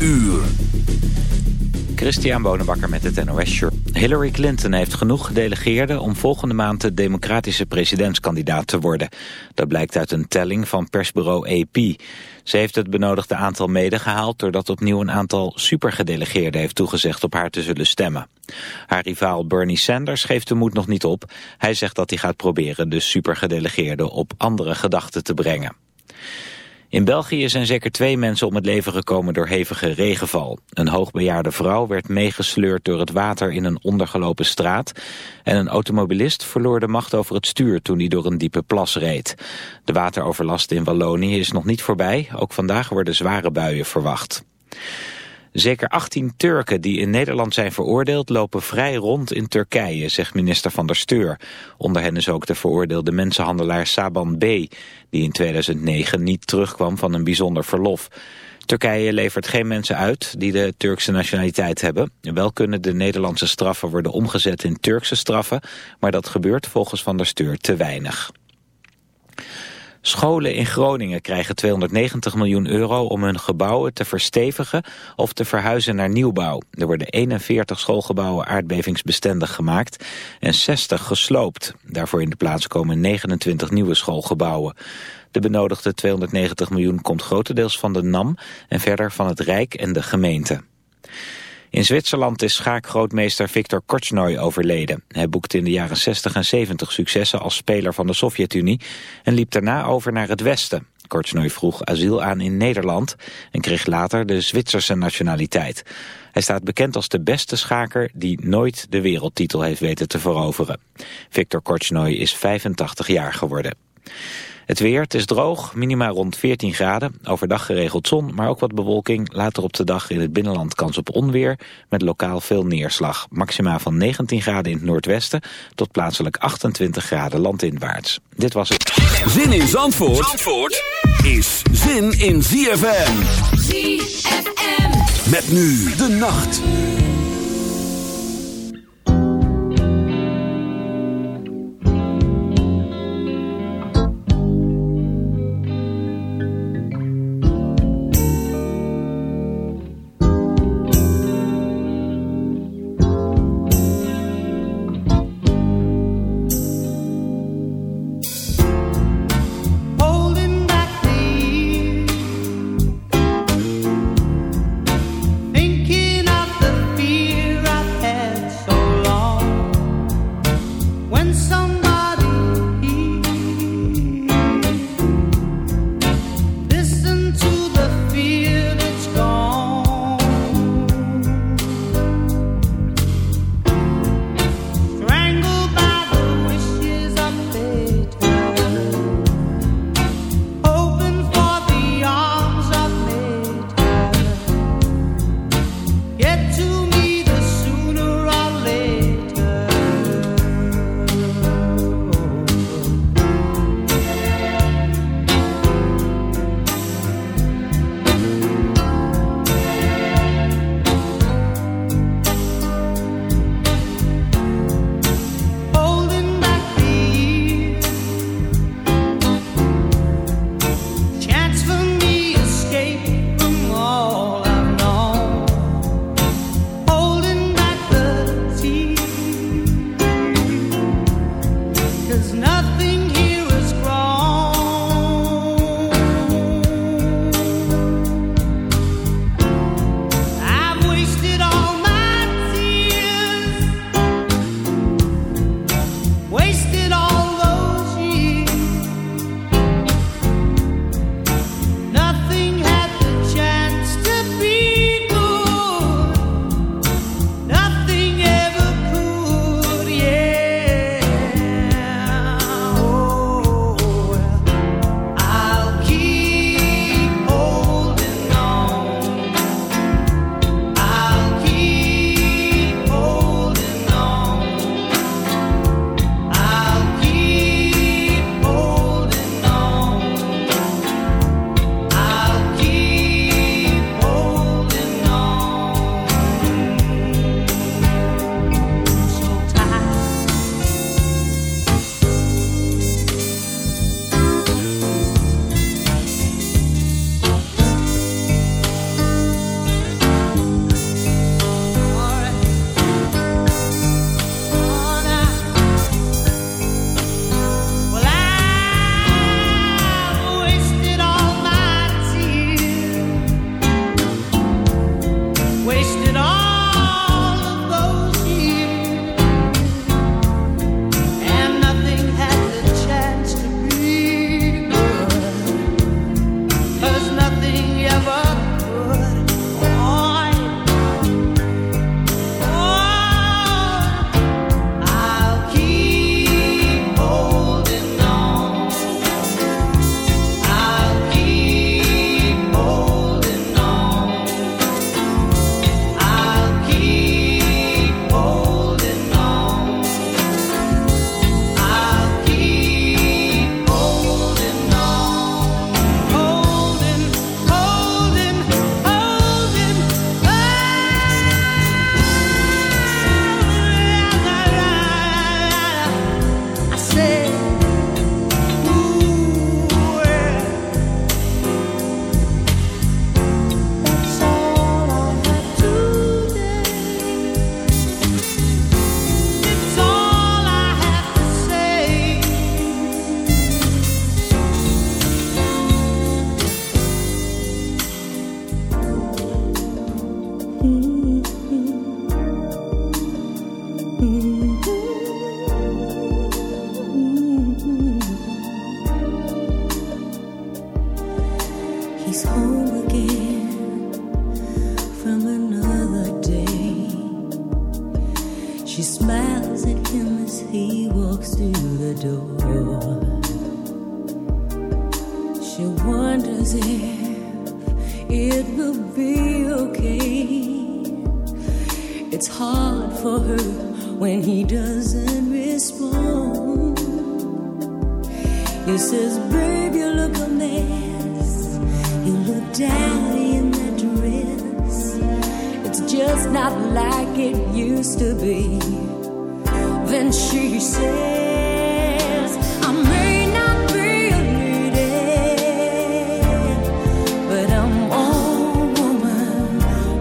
uur. Christian Bonenbakker met het NOS Shirt. Hillary Clinton heeft genoeg gedelegeerden om volgende maand de democratische presidentskandidaat te worden. Dat blijkt uit een telling van persbureau AP. Ze heeft het benodigde aantal medegehaald doordat opnieuw een aantal supergedelegeerden heeft toegezegd op haar te zullen stemmen. Haar rivaal Bernie Sanders geeft de moed nog niet op. Hij zegt dat hij gaat proberen de supergedelegeerden op andere gedachten te brengen. In België zijn zeker twee mensen om het leven gekomen door hevige regenval. Een hoogbejaarde vrouw werd meegesleurd door het water in een ondergelopen straat. En een automobilist verloor de macht over het stuur toen hij door een diepe plas reed. De wateroverlast in Wallonië is nog niet voorbij. Ook vandaag worden zware buien verwacht. Zeker 18 Turken die in Nederland zijn veroordeeld lopen vrij rond in Turkije, zegt minister van der Steur. Onder hen is ook de veroordeelde mensenhandelaar Saban B., die in 2009 niet terugkwam van een bijzonder verlof. Turkije levert geen mensen uit die de Turkse nationaliteit hebben. Wel kunnen de Nederlandse straffen worden omgezet in Turkse straffen, maar dat gebeurt volgens Van der Steur te weinig. Scholen in Groningen krijgen 290 miljoen euro om hun gebouwen te verstevigen of te verhuizen naar nieuwbouw. Er worden 41 schoolgebouwen aardbevingsbestendig gemaakt en 60 gesloopt. Daarvoor in de plaats komen 29 nieuwe schoolgebouwen. De benodigde 290 miljoen komt grotendeels van de NAM en verder van het Rijk en de gemeente. In Zwitserland is schaakgrootmeester Viktor Korchnoi overleden. Hij boekte in de jaren 60 en 70 successen als speler van de Sovjet-Unie... en liep daarna over naar het westen. Korchnoi vroeg asiel aan in Nederland en kreeg later de Zwitserse nationaliteit. Hij staat bekend als de beste schaker die nooit de wereldtitel heeft weten te veroveren. Viktor Korchnoi is 85 jaar geworden. Het weer, het is droog, minima rond 14 graden. Overdag geregeld zon, maar ook wat bewolking. Later op de dag in het binnenland kans op onweer. Met lokaal veel neerslag. Maxima van 19 graden in het noordwesten tot plaatselijk 28 graden landinwaarts. Dit was het. Zin in Zandvoort, Zandvoort is zin in ZFM. ZFM. Met nu de nacht.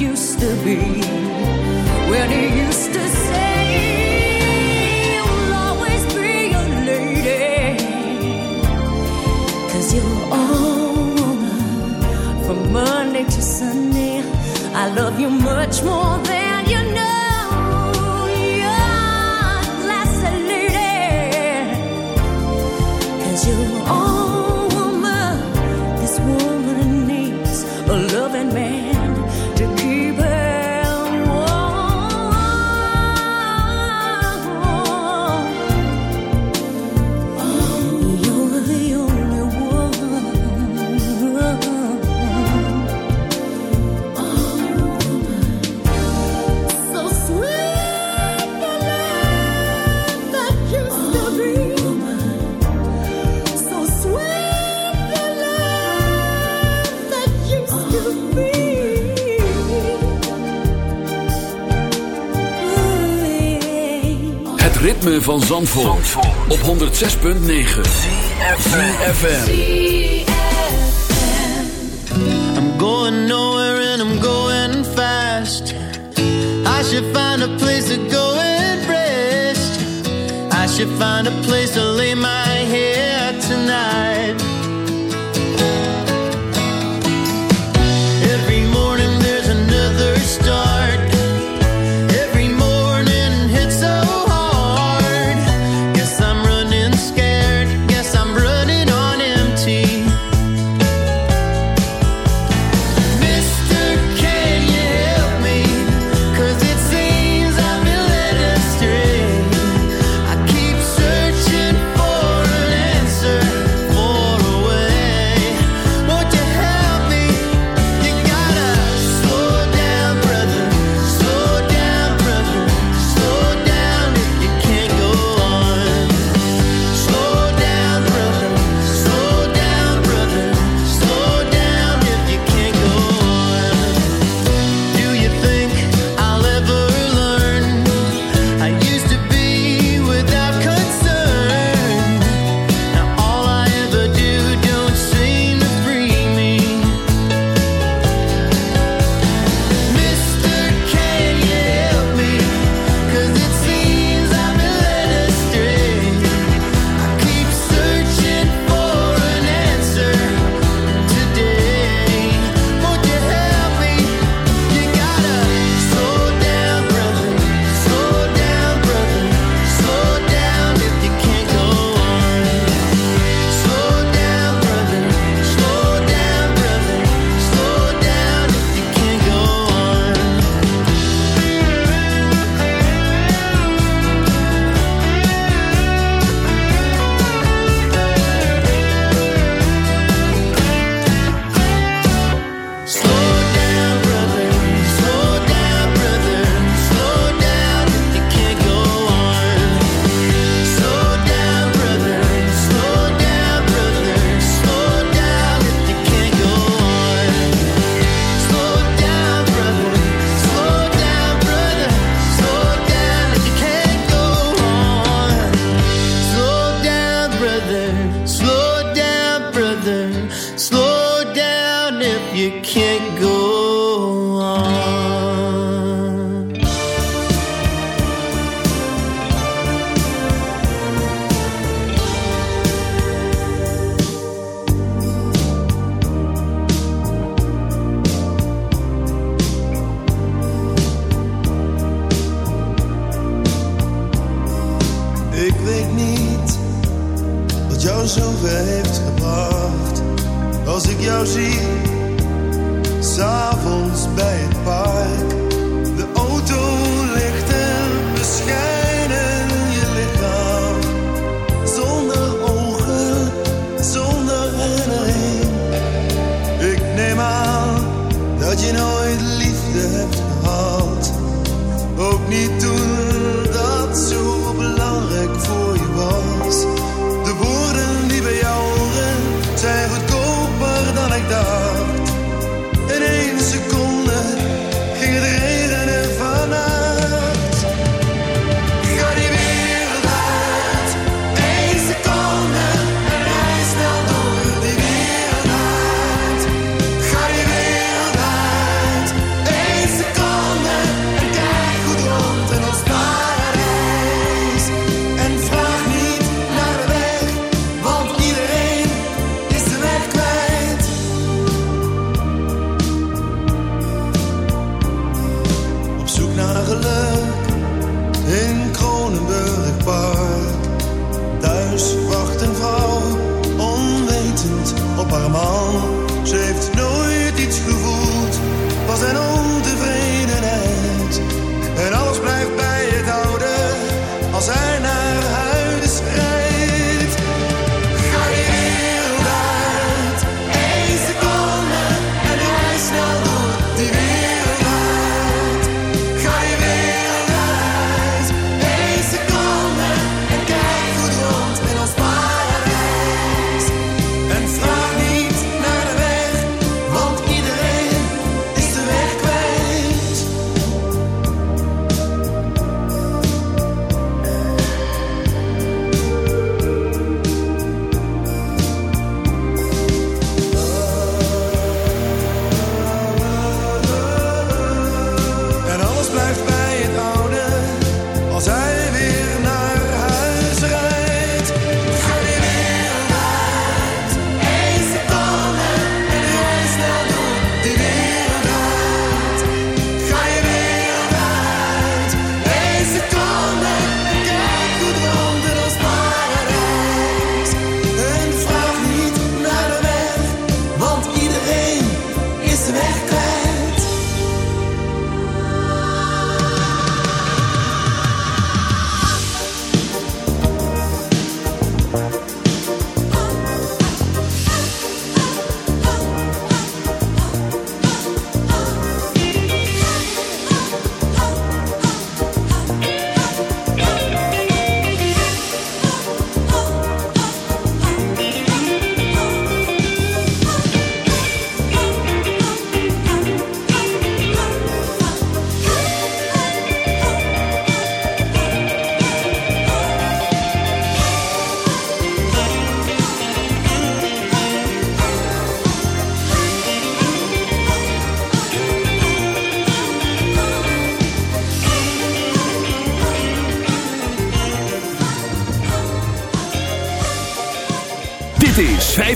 used to be when he used to say, You'll always be a lady. Cause you're all woman from Monday to Sunday. I love you much more than ritme van Zandvoort, op 106.9 FM. I'm going nowhere and I'm going fast. I should find a place to go and rest. I should find a place to lay my head tonight.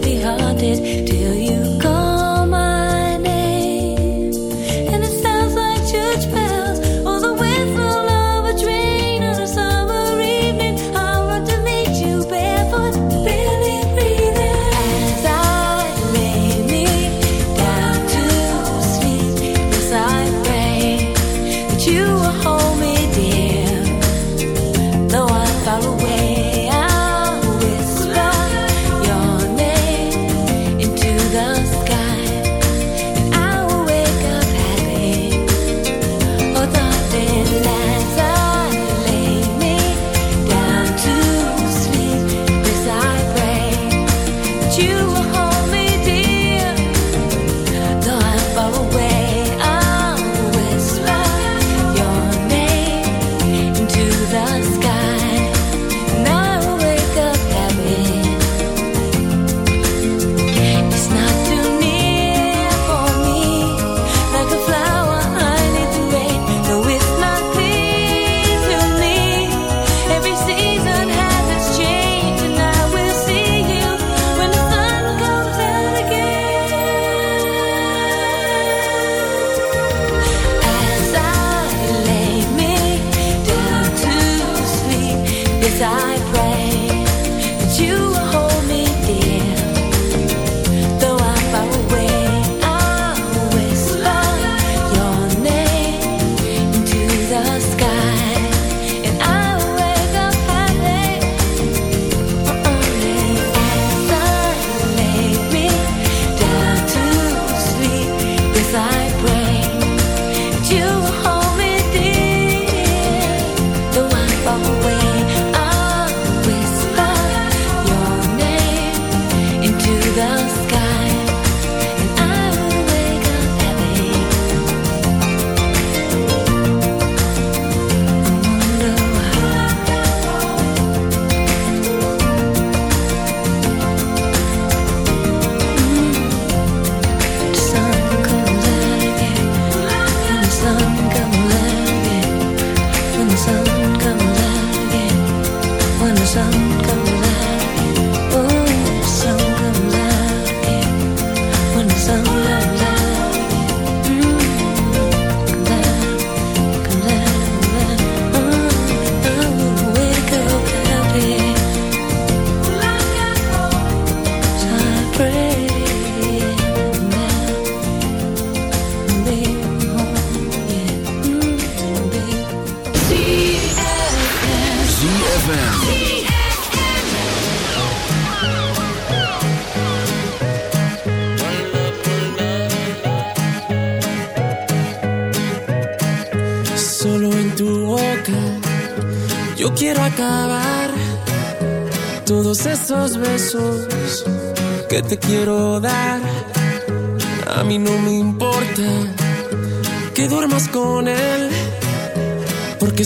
Heavy hearted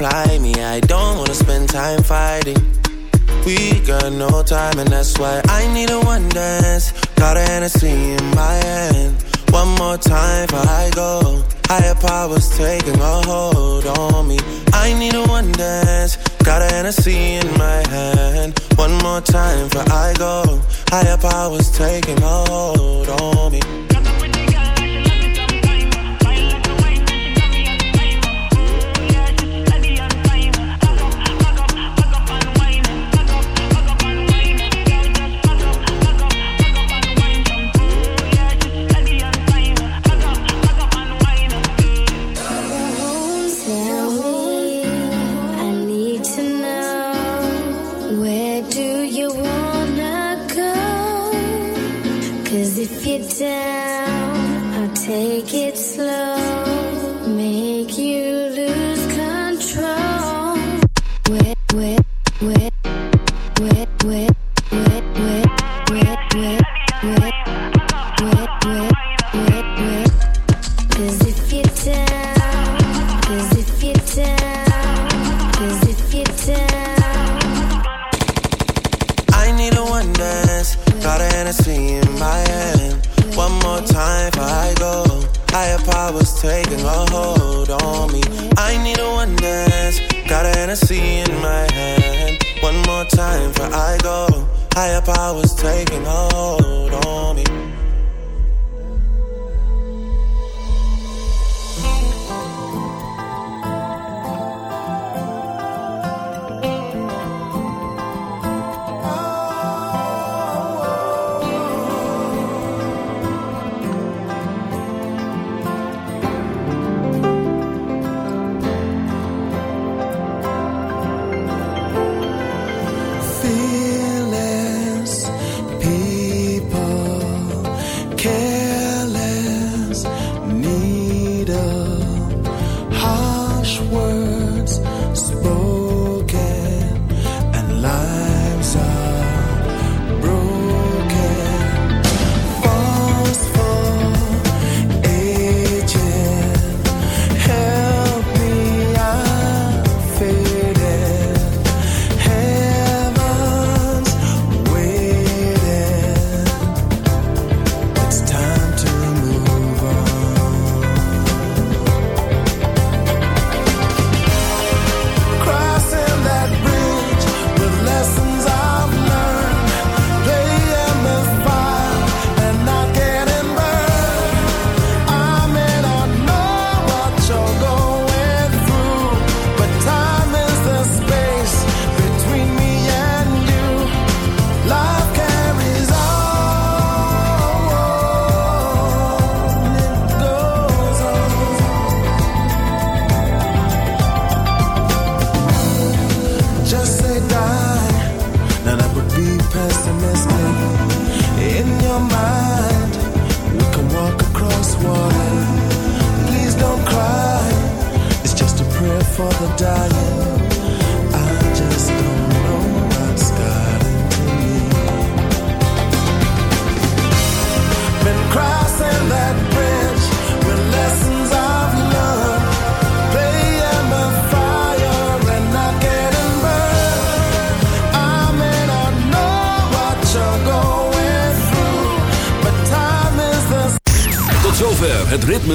apply me. I don't wanna spend time fighting. We got no time, and that's why I need a one dance. Got a Hennessy